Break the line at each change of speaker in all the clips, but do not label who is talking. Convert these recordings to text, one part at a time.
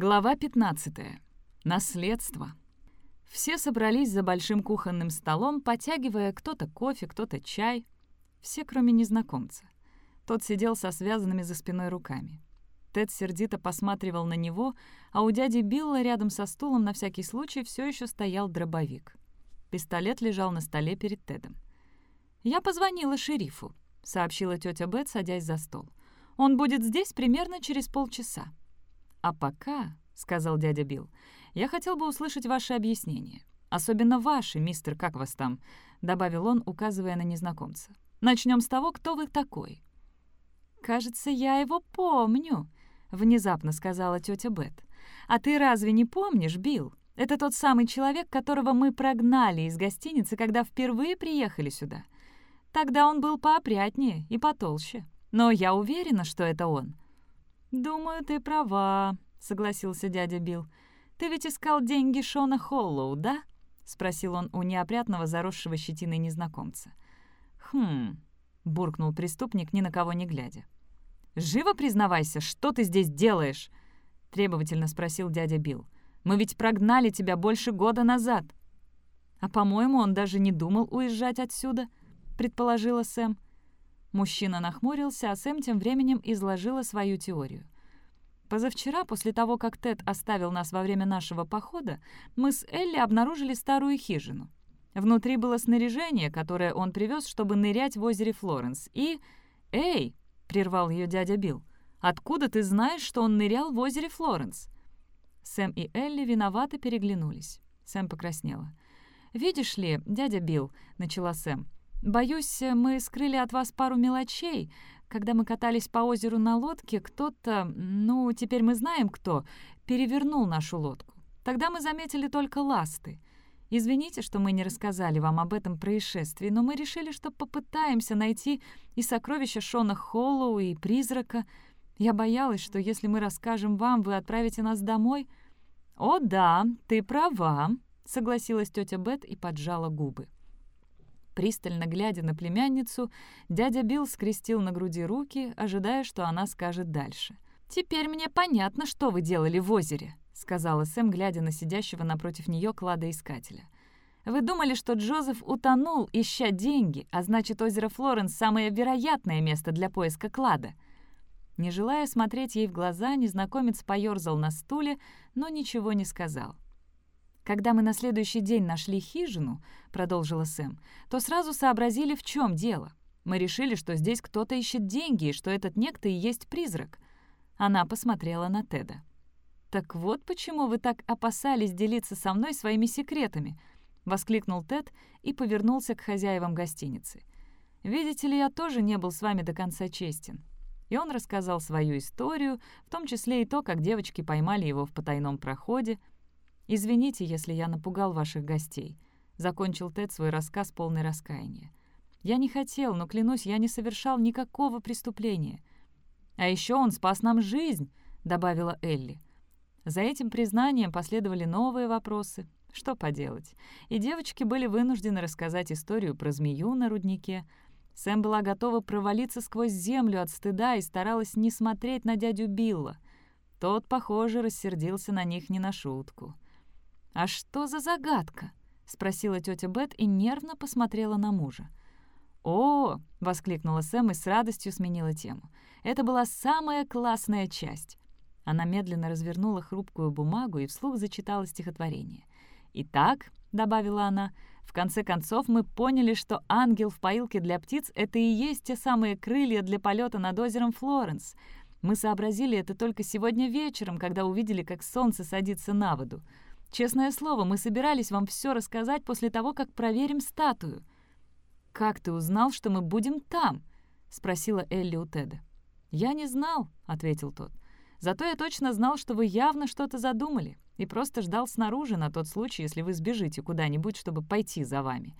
Глава 15. Наследство. Все собрались за большим кухонным столом, потягивая кто-то кофе, кто-то чай. Все, кроме незнакомца. Тот сидел со связанными за спиной руками. Тед сердито посматривал на него, а у дяди Билла рядом со стулом на всякий случай все еще стоял дробовик. Пистолет лежал на столе перед Тедом. «Я позвонила шерифу», — сообщила тетя Бет, садясь за стол. «Он будет здесь примерно через полчаса». «А пока», — сказал дядя Билл, — «я хотел бы услышать ваши объяснения. Особенно ваши, мистер, как вас там?» — добавил он, указывая на незнакомца. «Начнем с того, кто вы такой». «Кажется, я его помню», — внезапно сказала тетя Бет. «А ты разве не помнишь, Билл? Это тот самый человек, которого мы прогнали из гостиницы, когда впервые приехали сюда. Тогда он был поопрятнее и потолще. Но я уверена, что это он». «Думаю, ты права», — согласился дядя Билл. «Ты ведь искал деньги Шона Холлоу, да?» — спросил он у неопрятного заросшего щетиной незнакомца. «Хм...» — буркнул преступник, ни на кого не глядя. «Живо признавайся, что ты здесь делаешь?» — требовательно спросил дядя Билл. «Мы ведь прогнали тебя больше года назад». «А, по-моему, он даже не думал уезжать отсюда», — предположила Сэм. Мужчина нахмурился, а Сэм тем временем изложила свою теорию. Позавчера, после того, как Тед оставил нас во время нашего похода, мы с Элли обнаружили старую хижину. Внутри было снаряжение, которое он привез, чтобы нырять в озере Флоренс. И... «Эй!» — прервал ее дядя Билл. «Откуда ты знаешь, что он нырял в озере Флоренс?» Сэм и Элли виновато переглянулись. Сэм покраснела. «Видишь ли, дядя Билл», — начала Сэм, Боюсь, мы скрыли от вас пару мелочей. Когда мы катались по озеру на лодке, кто-то, ну, теперь мы знаем кто, перевернул нашу лодку. Тогда мы заметили только ласты. Извините, что мы не рассказали вам об этом происшествии, но мы решили, что попытаемся найти и сокровища Шона Холлоу, и призрака. Я боялась, что если мы расскажем вам, вы отправите нас домой. «О да, ты права», — согласилась тетя Бет и поджала губы. Пристально глядя на племянницу, дядя Билл скрестил на груди руки, ожидая, что она скажет дальше. «Теперь мне понятно, что вы делали в озере», — сказала Сэм, глядя на сидящего напротив нее кладоискателя. «Вы думали, что Джозеф утонул, ища деньги, а значит, озеро Флоренс — самое вероятное место для поиска клада». Не желая смотреть ей в глаза, незнакомец поёрзал на стуле, но ничего не сказал. «Когда мы на следующий день нашли хижину», — продолжила Сэм, «то сразу сообразили, в чем дело. Мы решили, что здесь кто-то ищет деньги, и что этот некто и есть призрак». Она посмотрела на Теда. «Так вот почему вы так опасались делиться со мной своими секретами», — воскликнул Тед и повернулся к хозяевам гостиницы. «Видите ли, я тоже не был с вами до конца честен». И он рассказал свою историю, в том числе и то, как девочки поймали его в потайном проходе — «Извините, если я напугал ваших гостей», — закончил Тед свой рассказ полный раскаяния. «Я не хотел, но, клянусь, я не совершал никакого преступления». «А еще он спас нам жизнь», — добавила Элли. За этим признанием последовали новые вопросы. Что поделать? И девочки были вынуждены рассказать историю про змею на руднике. Сэм была готова провалиться сквозь землю от стыда и старалась не смотреть на дядю Билла. Тот, похоже, рассердился на них не на шутку. «А что за загадка?» — спросила тетя Бет и нервно посмотрела на мужа. «О!» — воскликнула Сэм и с радостью сменила тему. «Это была самая классная часть». Она медленно развернула хрупкую бумагу и вслух зачитала стихотворение. «Итак», — добавила она, — «в конце концов мы поняли, что ангел в поилке для птиц — это и есть те самые крылья для полета над озером Флоренс. Мы сообразили это только сегодня вечером, когда увидели, как солнце садится на воду. Честное слово, мы собирались вам все рассказать после того, как проверим статую». «Как ты узнал, что мы будем там?» — спросила Элли у Теда. «Я не знал», — ответил тот. «Зато я точно знал, что вы явно что-то задумали, и просто ждал снаружи на тот случай, если вы сбежите куда-нибудь, чтобы пойти за вами.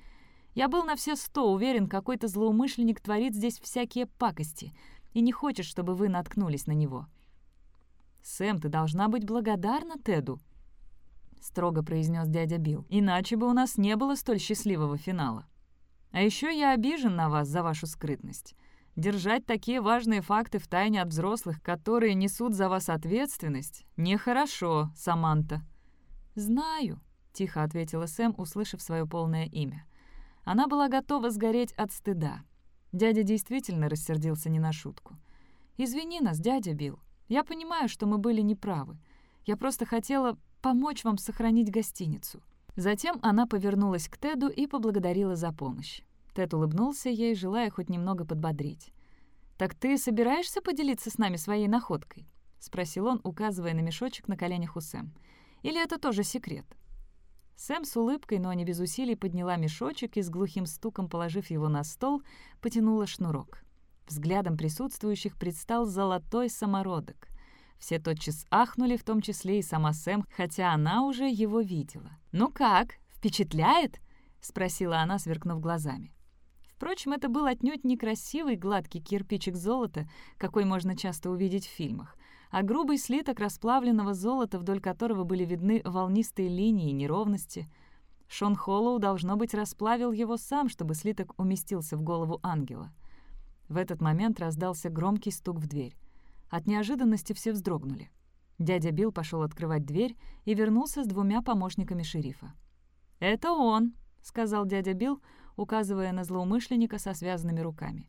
Я был на все сто уверен, какой-то злоумышленник творит здесь всякие пакости и не хочет, чтобы вы наткнулись на него». «Сэм, ты должна быть благодарна Теду», — строго произнес дядя Билл. «Иначе бы у нас не было столь счастливого финала. А еще я обижен на вас за вашу скрытность. Держать такие важные факты в тайне от взрослых, которые несут за вас ответственность, нехорошо, Саманта». «Знаю», — тихо ответила Сэм, услышав свое полное имя. Она была готова сгореть от стыда. Дядя действительно рассердился не на шутку. «Извини нас, дядя Билл. Я понимаю, что мы были неправы. Я просто хотела помочь вам сохранить гостиницу». Затем она повернулась к Теду и поблагодарила за помощь. Тед улыбнулся ей, желая хоть немного подбодрить. «Так ты собираешься поделиться с нами своей находкой?» — спросил он, указывая на мешочек на коленях у Сэм. «Или это тоже секрет?» Сэм с улыбкой, но не без усилий, подняла мешочек и с глухим стуком, положив его на стол, потянула шнурок. Взглядом присутствующих предстал золотой самородок. Все тотчас ахнули, в том числе и сама Сэм, хотя она уже его видела. «Ну как, впечатляет?» — спросила она, сверкнув глазами. Впрочем, это был отнюдь некрасивый гладкий кирпичик золота, какой можно часто увидеть в фильмах, а грубый слиток расплавленного золота, вдоль которого были видны волнистые линии и неровности. Шон Холлоу, должно быть, расплавил его сам, чтобы слиток уместился в голову ангела. В этот момент раздался громкий стук в дверь. От неожиданности все вздрогнули. Дядя Билл пошел открывать дверь и вернулся с двумя помощниками шерифа. «Это он», — сказал дядя Билл, указывая на злоумышленника со связанными руками.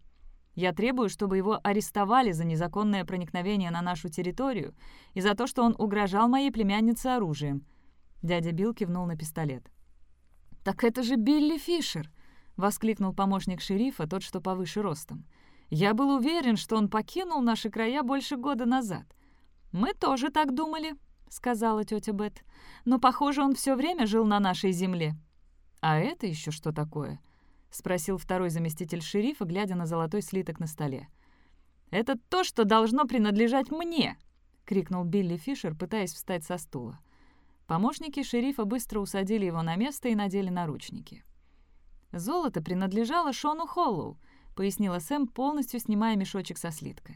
«Я требую, чтобы его арестовали за незаконное проникновение на нашу территорию и за то, что он угрожал моей племяннице оружием». Дядя Билл кивнул на пистолет. «Так это же Билли Фишер!» — воскликнул помощник шерифа, тот, что повыше ростом. «Я был уверен, что он покинул наши края больше года назад». «Мы тоже так думали», — сказала тетя Бет. «Но, похоже, он все время жил на нашей земле». «А это еще что такое?» — спросил второй заместитель шерифа, глядя на золотой слиток на столе. «Это то, что должно принадлежать мне!» — крикнул Билли Фишер, пытаясь встать со стула. Помощники шерифа быстро усадили его на место и надели наручники. «Золото принадлежало Шону Холлоу», — пояснила Сэм, полностью снимая мешочек со слитка.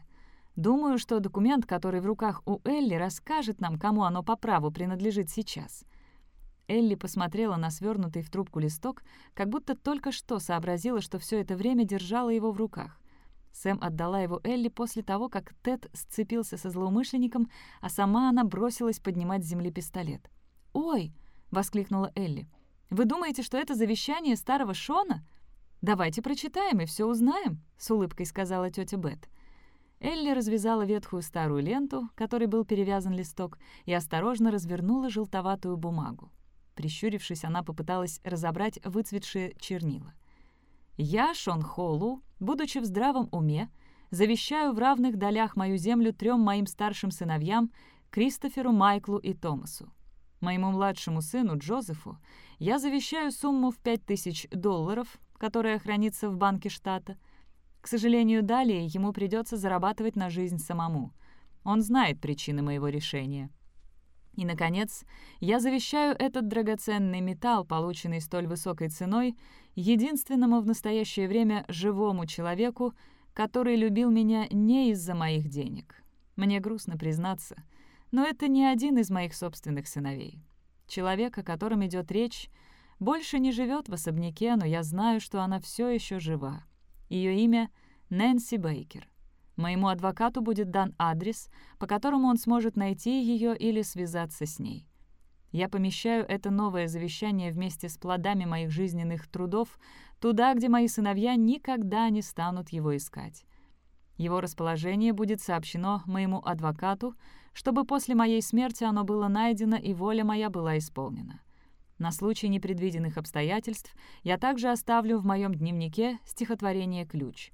«Думаю, что документ, который в руках у Элли, расскажет нам, кому оно по праву принадлежит сейчас. Элли посмотрела на свернутый в трубку листок, как будто только что сообразила, что все это время держала его в руках. Сэм отдала его Элли после того, как Тед сцепился со злоумышленником, а сама она бросилась поднимать с земли пистолет. «Ой!» — воскликнула Элли. «Вы думаете, что это завещание старого Шона? Давайте прочитаем и все узнаем», — с улыбкой сказала тетя Бет. Элли развязала ветхую старую ленту, которой был перевязан листок, и осторожно развернула желтоватую бумагу. Прищурившись, она попыталась разобрать выцветшие чернила. «Я, Шон Холлу, будучи в здравом уме, завещаю в равных долях мою землю трем моим старшим сыновьям, Кристоферу, Майклу и Томасу. Моему младшему сыну, Джозефу, я завещаю сумму в 5000 долларов, которая хранится в банке штата. К сожалению, далее ему придется зарабатывать на жизнь самому. Он знает причины моего решения. И, наконец, я завещаю этот драгоценный металл, полученный столь высокой ценой, единственному в настоящее время живому человеку, который любил меня не из-за моих денег. Мне грустно признаться, но это не один из моих собственных сыновей. Человек, о котором идет речь, больше не живет в особняке, но я знаю, что она все еще жива. Ее имя — Нэнси Бейкер. Моему адвокату будет дан адрес, по которому он сможет найти ее или связаться с ней. Я помещаю это новое завещание вместе с плодами моих жизненных трудов туда, где мои сыновья никогда не станут его искать. Его расположение будет сообщено моему адвокату, чтобы после моей смерти оно было найдено и воля моя была исполнена. На случай непредвиденных обстоятельств я также оставлю в моем дневнике стихотворение «Ключ»,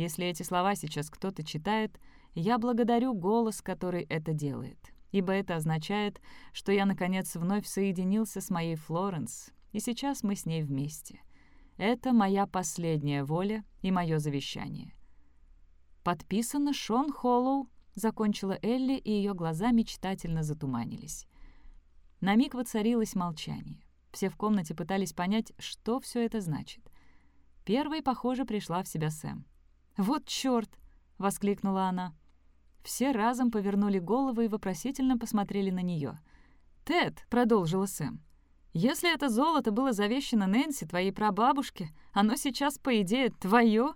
если эти слова сейчас кто-то читает, я благодарю голос, который это делает, ибо это означает, что я, наконец, вновь соединился с моей Флоренс, и сейчас мы с ней вместе. Это моя последняя воля и мое завещание. «Подписано Шон Холлоу», — закончила Элли, и ее глаза мечтательно затуманились. На миг воцарилось молчание. Все в комнате пытались понять, что все это значит. Первой, похоже, пришла в себя Сэм. «Вот чёрт!» — воскликнула она. Все разом повернули головы и вопросительно посмотрели на неё. «Тед», — продолжила Сэм, — «если это золото было завещено Нэнси, твоей прабабушке, оно сейчас, по идее, твоё?»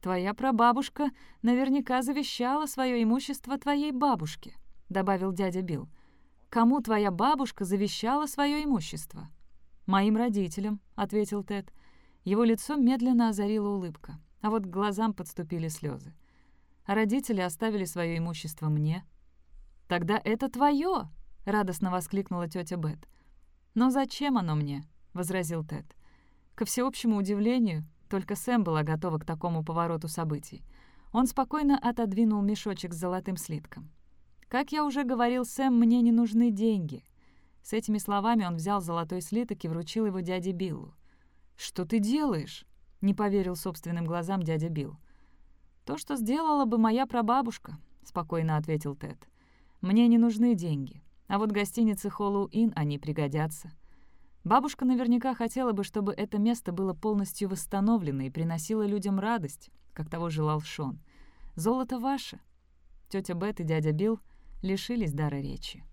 «Твоя прабабушка наверняка завещала свое имущество твоей бабушке», — добавил дядя Билл. «Кому твоя бабушка завещала свое имущество?» «Моим родителям», — ответил Тед. Его лицо медленно озарила улыбка, а вот к глазам подступили слезы. Родители оставили свое имущество мне. «Тогда это твое!» — радостно воскликнула тетя Бет. «Но зачем оно мне?» — возразил Тед. Ко всеобщему удивлению, только Сэм была готова к такому повороту событий. Он спокойно отодвинул мешочек с золотым слитком. «Как я уже говорил, Сэм, мне не нужны деньги». С этими словами он взял золотой слиток и вручил его дяде Биллу. «Что ты делаешь?» — не поверил собственным глазам дядя Билл. «То, что сделала бы моя прабабушка», — спокойно ответил Тед. «Мне не нужны деньги, а вот гостиницы Холлоу-Инн они пригодятся». Бабушка наверняка хотела бы, чтобы это место было полностью восстановлено и приносило людям радость, как того желал Шон. Золото ваше. Тетя Бет и дядя Билл лишились дара речи.